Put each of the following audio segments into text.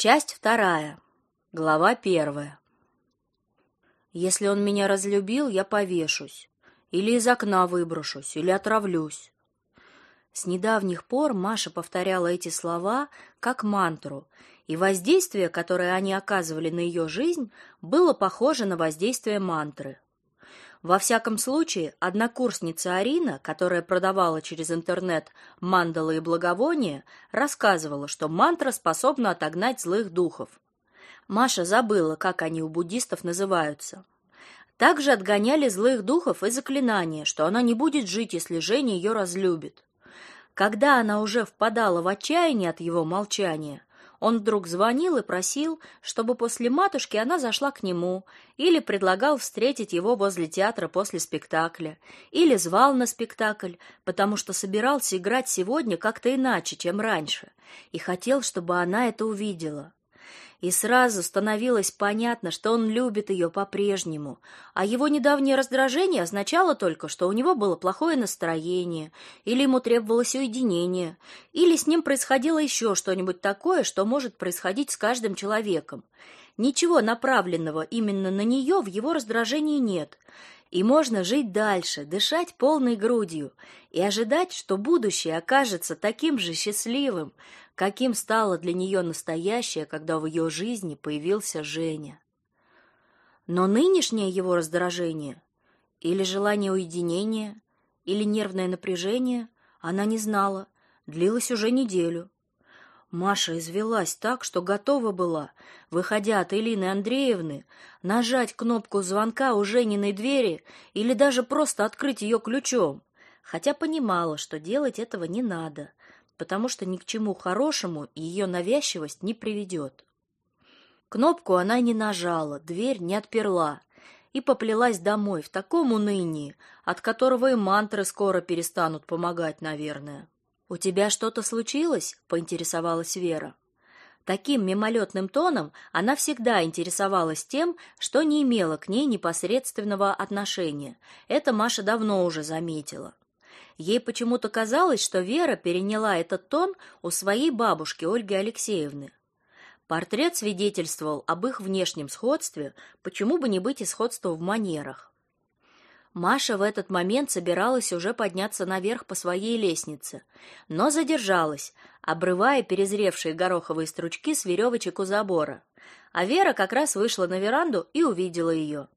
Часть вторая. Глава первая. Если он меня разлюбил, я повешусь. Или из окна выброшусь, или отравлюсь. С недавних пор Маша повторяла эти слова как мантру, и воздействие, которое они оказывали на ее жизнь, было похоже на воздействие мантры. Во всяком случае, однокурсница Арина, которая продавала через интернет мандалы и благовония, рассказывала, что мантра способна отогнать злых духов. Маша забыла, как они у буддистов называются. Также отгоняли злых духов и заклинания, что она не будет жить, если Женя ее разлюбит. Когда она уже впадала в отчаяние от его молчания, он вдруг звонил и просил, чтобы после матушки она зашла к нему, или предлагал встретить его возле театра после спектакля, или звал на спектакль, потому что собирался играть сегодня как-то иначе, чем раньше, и хотел, чтобы она это увидела и сразу становилось понятно, что он любит ее по-прежнему, а его недавнее раздражение означало только, что у него было плохое настроение, или ему требовалось уединение, или с ним происходило еще что-нибудь такое, что может происходить с каждым человеком. Ничего направленного именно на нее в его раздражении нет, и можно жить дальше, дышать полной грудью и ожидать, что будущее окажется таким же счастливым, каким стало для нее настоящее, когда в ее жизни появился Женя. Но нынешнее его раздражение или желание уединения, или нервное напряжение, она не знала, длилось уже неделю. Маша извелась так, что готова была, выходя от Элины Андреевны, нажать кнопку звонка у Жениной двери или даже просто открыть ее ключом, хотя понимала, что делать этого не надо потому что ни к чему хорошему ее навязчивость не приведет. Кнопку она не нажала, дверь не отперла и поплелась домой в таком унынии, от которого и мантры скоро перестанут помогать, наверное. «У тебя что-то случилось?» — поинтересовалась Вера. Таким мимолетным тоном она всегда интересовалась тем, что не имело к ней непосредственного отношения. Это Маша давно уже заметила. Ей почему-то казалось, что Вера переняла этот тон у своей бабушки Ольги Алексеевны. Портрет свидетельствовал об их внешнем сходстве, почему бы не быть и сходству в манерах. Маша в этот момент собиралась уже подняться наверх по своей лестнице, но задержалась, обрывая перезревшие гороховые стручки с веревочек у забора. А Вера как раз вышла на веранду и увидела ее.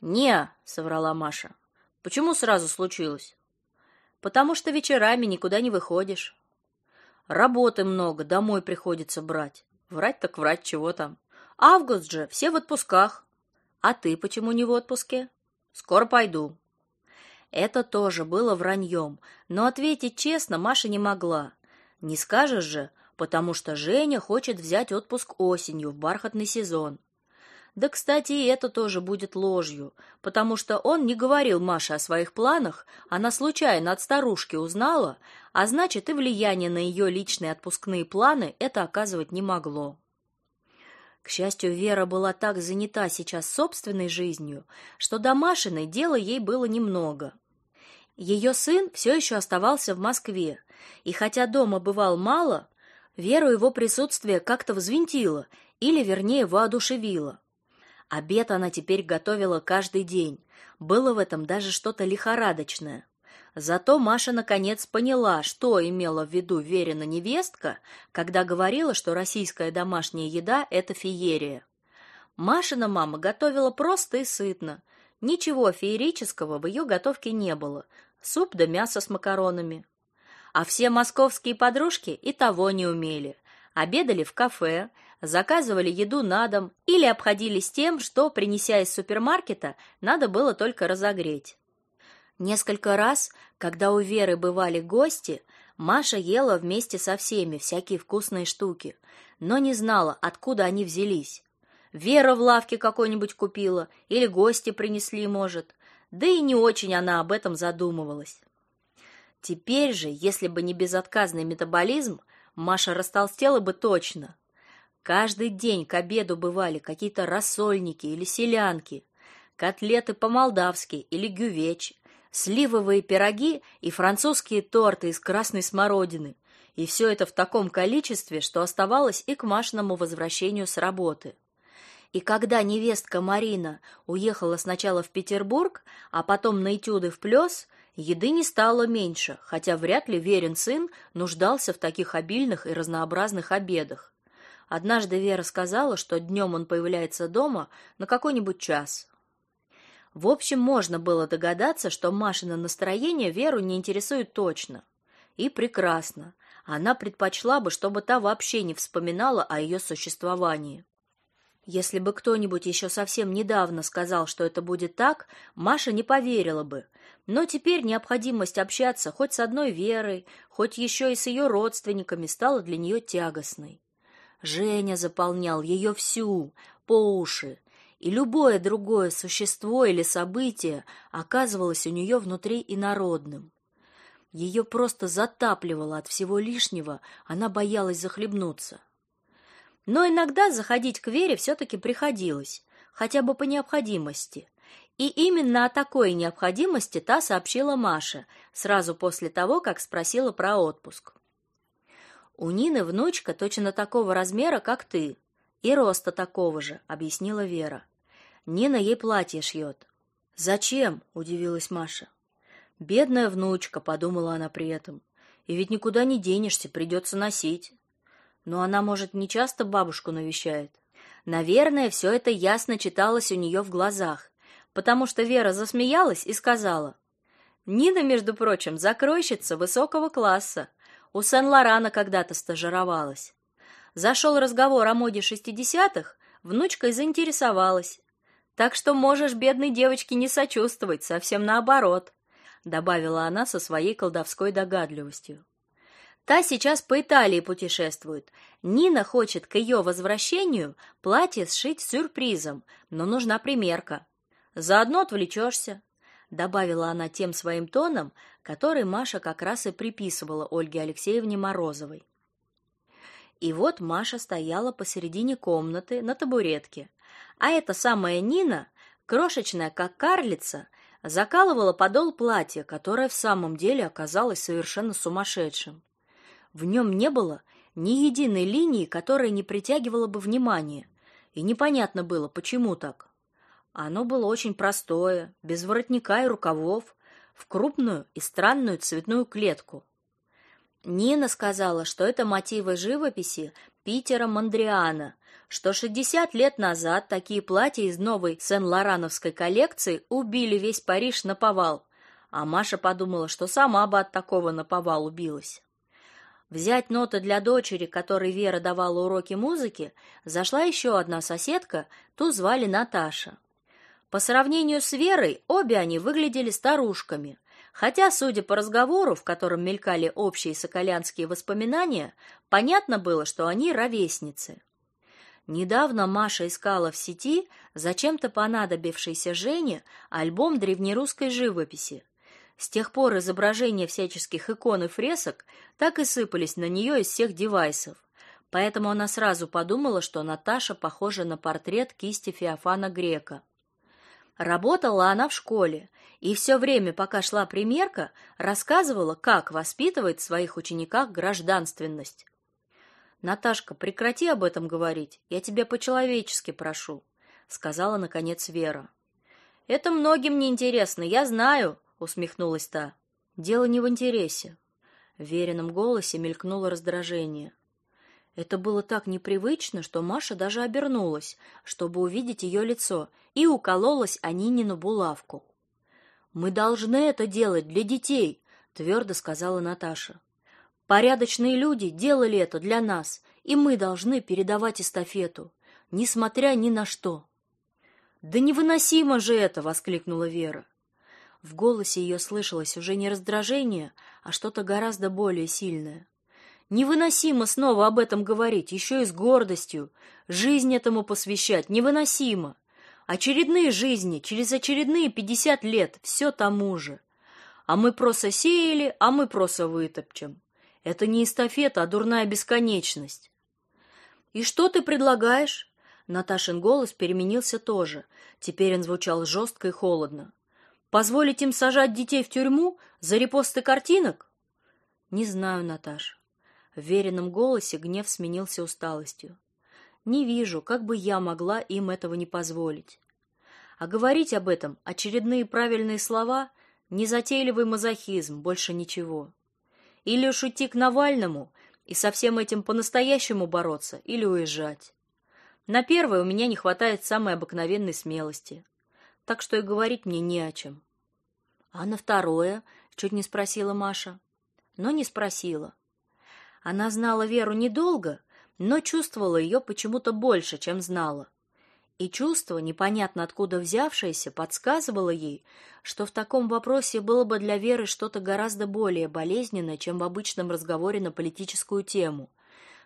«Не», — соврала Маша. «Почему сразу случилось?» потому что вечерами никуда не выходишь. Работы много, домой приходится брать. Врать так врать, чего там. Август же, все в отпусках. А ты почему не в отпуске? Скоро пойду. Это тоже было враньем, но ответить честно Маша не могла. Не скажешь же, потому что Женя хочет взять отпуск осенью в бархатный сезон. Да, кстати, и это тоже будет ложью, потому что он не говорил Маше о своих планах, она случайно от старушки узнала, а значит, и влияние на ее личные отпускные планы это оказывать не могло. К счастью, Вера была так занята сейчас собственной жизнью, что до Машиной дела ей было немного. Ее сын все еще оставался в Москве, и хотя дома бывал мало, Веру его присутствие как-то взвинтило, или, вернее, воодушевило. Обед она теперь готовила каждый день. Было в этом даже что-то лихорадочное. Зато Маша наконец поняла, что имела в виду Верина невестка, когда говорила, что российская домашняя еда это феерия. Машина мама готовила просто и сытно. Ничего феерического в ее готовке не было. Суп да мясо с макаронами. А все московские подружки и того не умели. Обедали в кафе, заказывали еду на дом или обходились тем, что, принеся из супермаркета, надо было только разогреть. Несколько раз, когда у Веры бывали гости, Маша ела вместе со всеми всякие вкусные штуки, но не знала, откуда они взялись. Вера в лавке какой-нибудь купила или гости принесли, может. Да и не очень она об этом задумывалась. Теперь же, если бы не безотказный метаболизм, Маша растолстела бы точно. Каждый день к обеду бывали какие-то рассольники или селянки, котлеты по-молдавски или гювеч, сливовые пироги и французские торты из красной смородины. И все это в таком количестве, что оставалось и к Машиному возвращению с работы. И когда невестка Марина уехала сначала в Петербург, а потом на этюды в Плёс, еды не стало меньше, хотя вряд ли верен сын нуждался в таких обильных и разнообразных обедах. Однажды Вера сказала, что днем он появляется дома на какой-нибудь час. В общем, можно было догадаться, что Машина настроение Веру не интересует точно. И прекрасно. Она предпочла бы, чтобы та вообще не вспоминала о ее существовании. Если бы кто-нибудь еще совсем недавно сказал, что это будет так, Маша не поверила бы. Но теперь необходимость общаться хоть с одной Верой, хоть еще и с ее родственниками стала для нее тягостной. Женя заполнял ее всю, по уши, и любое другое существо или событие оказывалось у нее внутри инородным. Ее просто затапливало от всего лишнего, она боялась захлебнуться. Но иногда заходить к Вере все-таки приходилось, хотя бы по необходимости. И именно о такой необходимости та сообщила Маше сразу после того, как спросила про отпуск. У Нины внучка точно такого размера, как ты, и роста такого же, объяснила Вера. Нина ей платье шьет. Зачем? удивилась Маша. Бедная внучка, подумала она при этом. И ведь никуда не денешься, придется носить. Но она, может, не часто бабушку навещает. Наверное, все это ясно читалось у нее в глазах, потому что Вера засмеялась и сказала: "Нина, между прочим, закройщица высокого класса. У Сен-Лорана когда-то стажировалась. Зашел разговор о моде шестидесятых, внучка и заинтересовалась. Так что можешь бедной девочке не сочувствовать, совсем наоборот, добавила она со своей колдовской догадливостью. Та сейчас по Италии путешествует. Нина хочет к ее возвращению платье сшить сюрпризом, но нужна примерка. Заодно отвлечешься добавила она тем своим тоном, который Маша как раз и приписывала Ольге Алексеевне Морозовой. И вот Маша стояла посередине комнаты на табуретке, а эта самая Нина, крошечная как карлица, закалывала подол платья, которое в самом деле оказалось совершенно сумасшедшим. В нем не было ни единой линии, которая не притягивала бы внимание, и непонятно было, почему так. Оно было очень простое, без воротника и рукавов, в крупную и странную цветную клетку. Нина сказала, что это мотивы живописи Питера Мондриана, что 60 лет назад такие платья из новой Сен-Лорановской коллекции убили весь Париж на повал, а Маша подумала, что сама бы от такого на повал убилась. Взять ноты для дочери, которой Вера давала уроки музыки, зашла еще одна соседка, ту звали Наташа. По сравнению с Верой, обе они выглядели старушками, хотя, судя по разговору, в котором мелькали общие соколянские воспоминания, понятно было, что они ровесницы. Недавно Маша искала в сети зачем-то понадобившийся Жене альбом древнерусской живописи. С тех пор изображения всяческих икон и фресок так и сыпались на нее из всех девайсов. Поэтому она сразу подумала, что Наташа похожа на портрет кисти Феофана Грека. Работала она в школе, и все время, пока шла примерка, рассказывала, как воспитывает в своих учениках гражданственность. Наташка, прекрати об этом говорить. Я тебя по-человечески прошу, сказала наконец Вера. Это многим не интересно, я знаю, усмехнулась та. Дело не в интересе. В Верином голосе мелькнуло раздражение. Это было так непривычно, что Маша даже обернулась, чтобы увидеть ее лицо, и укололась о Нинину булавку. «Мы должны это делать для детей», — твердо сказала Наташа. «Порядочные люди делали это для нас, и мы должны передавать эстафету, несмотря ни на что». «Да невыносимо же это!» — воскликнула Вера. В голосе ее слышалось уже не раздражение, а что-то гораздо более сильное. Невыносимо снова об этом говорить, еще и с гордостью. Жизнь этому посвящать невыносимо. Очередные жизни, через очередные пятьдесят лет, все тому же. А мы просто сеяли, а мы просто вытопчем. Это не эстафета, а дурная бесконечность. И что ты предлагаешь? Наташин голос переменился тоже. Теперь он звучал жестко и холодно. Позволить им сажать детей в тюрьму за репосты картинок? Не знаю, Наташа. В веренном голосе гнев сменился усталостью. Не вижу, как бы я могла им этого не позволить. А говорить об этом очередные правильные слова незатейливый мазохизм, больше ничего. Или уж идти к Навальному и со всем этим по-настоящему бороться, или уезжать. На первое у меня не хватает самой обыкновенной смелости, так что и говорить мне не о чем. А на второе, чуть не спросила Маша, но не спросила. Она знала Веру недолго, но чувствовала ее почему-то больше, чем знала. И чувство, непонятно откуда взявшееся, подсказывало ей, что в таком вопросе было бы для Веры что-то гораздо более болезненное, чем в обычном разговоре на политическую тему,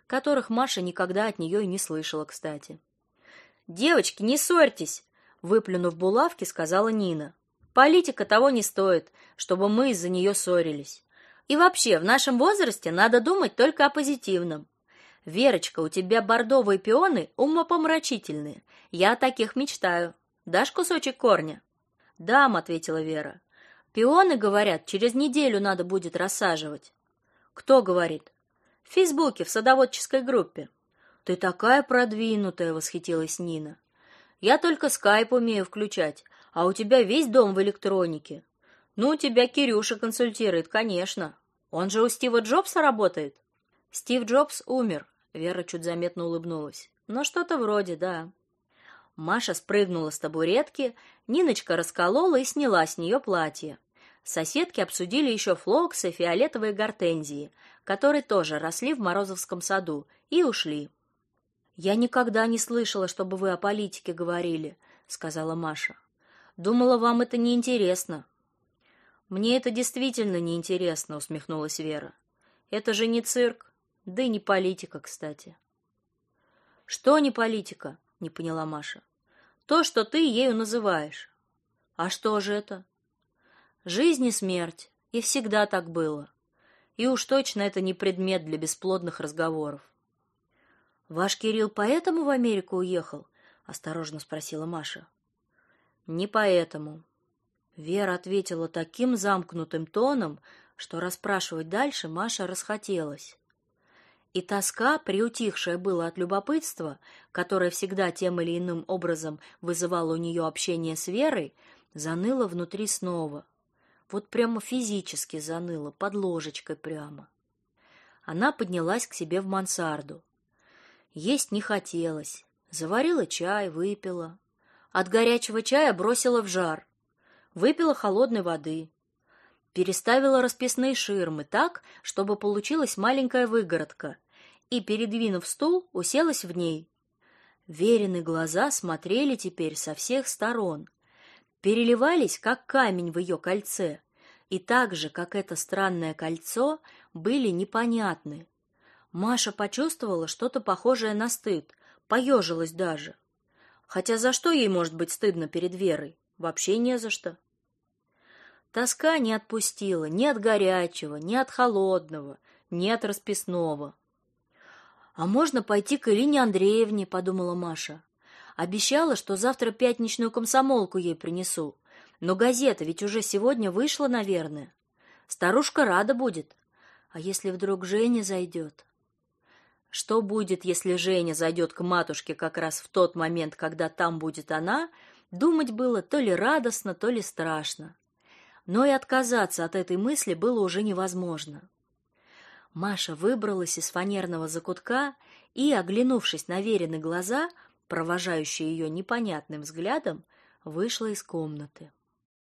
которых Маша никогда от нее и не слышала, кстати. «Девочки, не ссорьтесь!» — выплюнув булавки, сказала Нина. «Политика того не стоит, чтобы мы из-за нее ссорились. И вообще, в нашем возрасте надо думать только о позитивном. Верочка, у тебя бордовые пионы умопомрачительные. Я о таких мечтаю. Дашь кусочек корня? Дам, ответила Вера. Пионы, говорят, через неделю надо будет рассаживать. Кто говорит? В Фейсбуке, в садоводческой группе. Ты такая продвинутая, восхитилась Нина. Я только скайп умею включать, а у тебя весь дом в электронике. Ну, тебя Кирюша консультирует, конечно. Он же у Стива Джобса работает. Стив Джобс умер, Вера чуть заметно улыбнулась. «Ну, что-то вроде, да». Маша спрыгнула с табуретки, Ниночка расколола и сняла с нее платье. Соседки обсудили еще флоксы, фиолетовые гортензии, которые тоже росли в Морозовском саду, и ушли. «Я никогда не слышала, чтобы вы о политике говорили», — сказала Маша. «Думала, вам это неинтересно». «Мне это действительно неинтересно», — усмехнулась Вера. «Это же не цирк. Да и не политика, кстати. Что не политика? Не поняла Маша. То, что ты ею называешь. А что же это? Жизнь и смерть, и всегда так было. И уж точно это не предмет для бесплодных разговоров. Ваш Кирилл поэтому в Америку уехал? осторожно спросила Маша. Не поэтому. Вера ответила таким замкнутым тоном, что расспрашивать дальше Маша расхотелось. И тоска, приутихшая было от любопытства, которое всегда тем или иным образом вызывало у нее общение с Верой, заныла внутри снова. Вот прямо физически заныла, под ложечкой прямо. Она поднялась к себе в мансарду. Есть не хотелось. Заварила чай, выпила. От горячего чая бросила в жар. Выпила холодной воды. Переставила расписные ширмы так, чтобы получилась маленькая выгородка, и, передвинув стул, уселась в ней. Верины глаза смотрели теперь со всех сторон, переливались, как камень в ее кольце, и так же, как это странное кольцо, были непонятны. Маша почувствовала что-то похожее на стыд, поежилась даже. Хотя за что ей может быть стыдно перед Верой? Вообще не за что. Тоска не отпустила ни от горячего, ни от холодного, ни от расписного. А можно пойти к Ирине Андреевне, подумала Маша. Обещала, что завтра пятничную комсомолку ей принесу. Но газета ведь уже сегодня вышла, наверное. Старушка рада будет. А если вдруг Женя зайдет? Что будет, если Женя зайдет к матушке как раз в тот момент, когда там будет она, думать было то ли радостно, то ли страшно. Но и отказаться от этой мысли было уже невозможно. Маша выбралась из фанерного закутка и, оглянувшись на веренные глаза, провожающие ее непонятным взглядом, вышла из комнаты.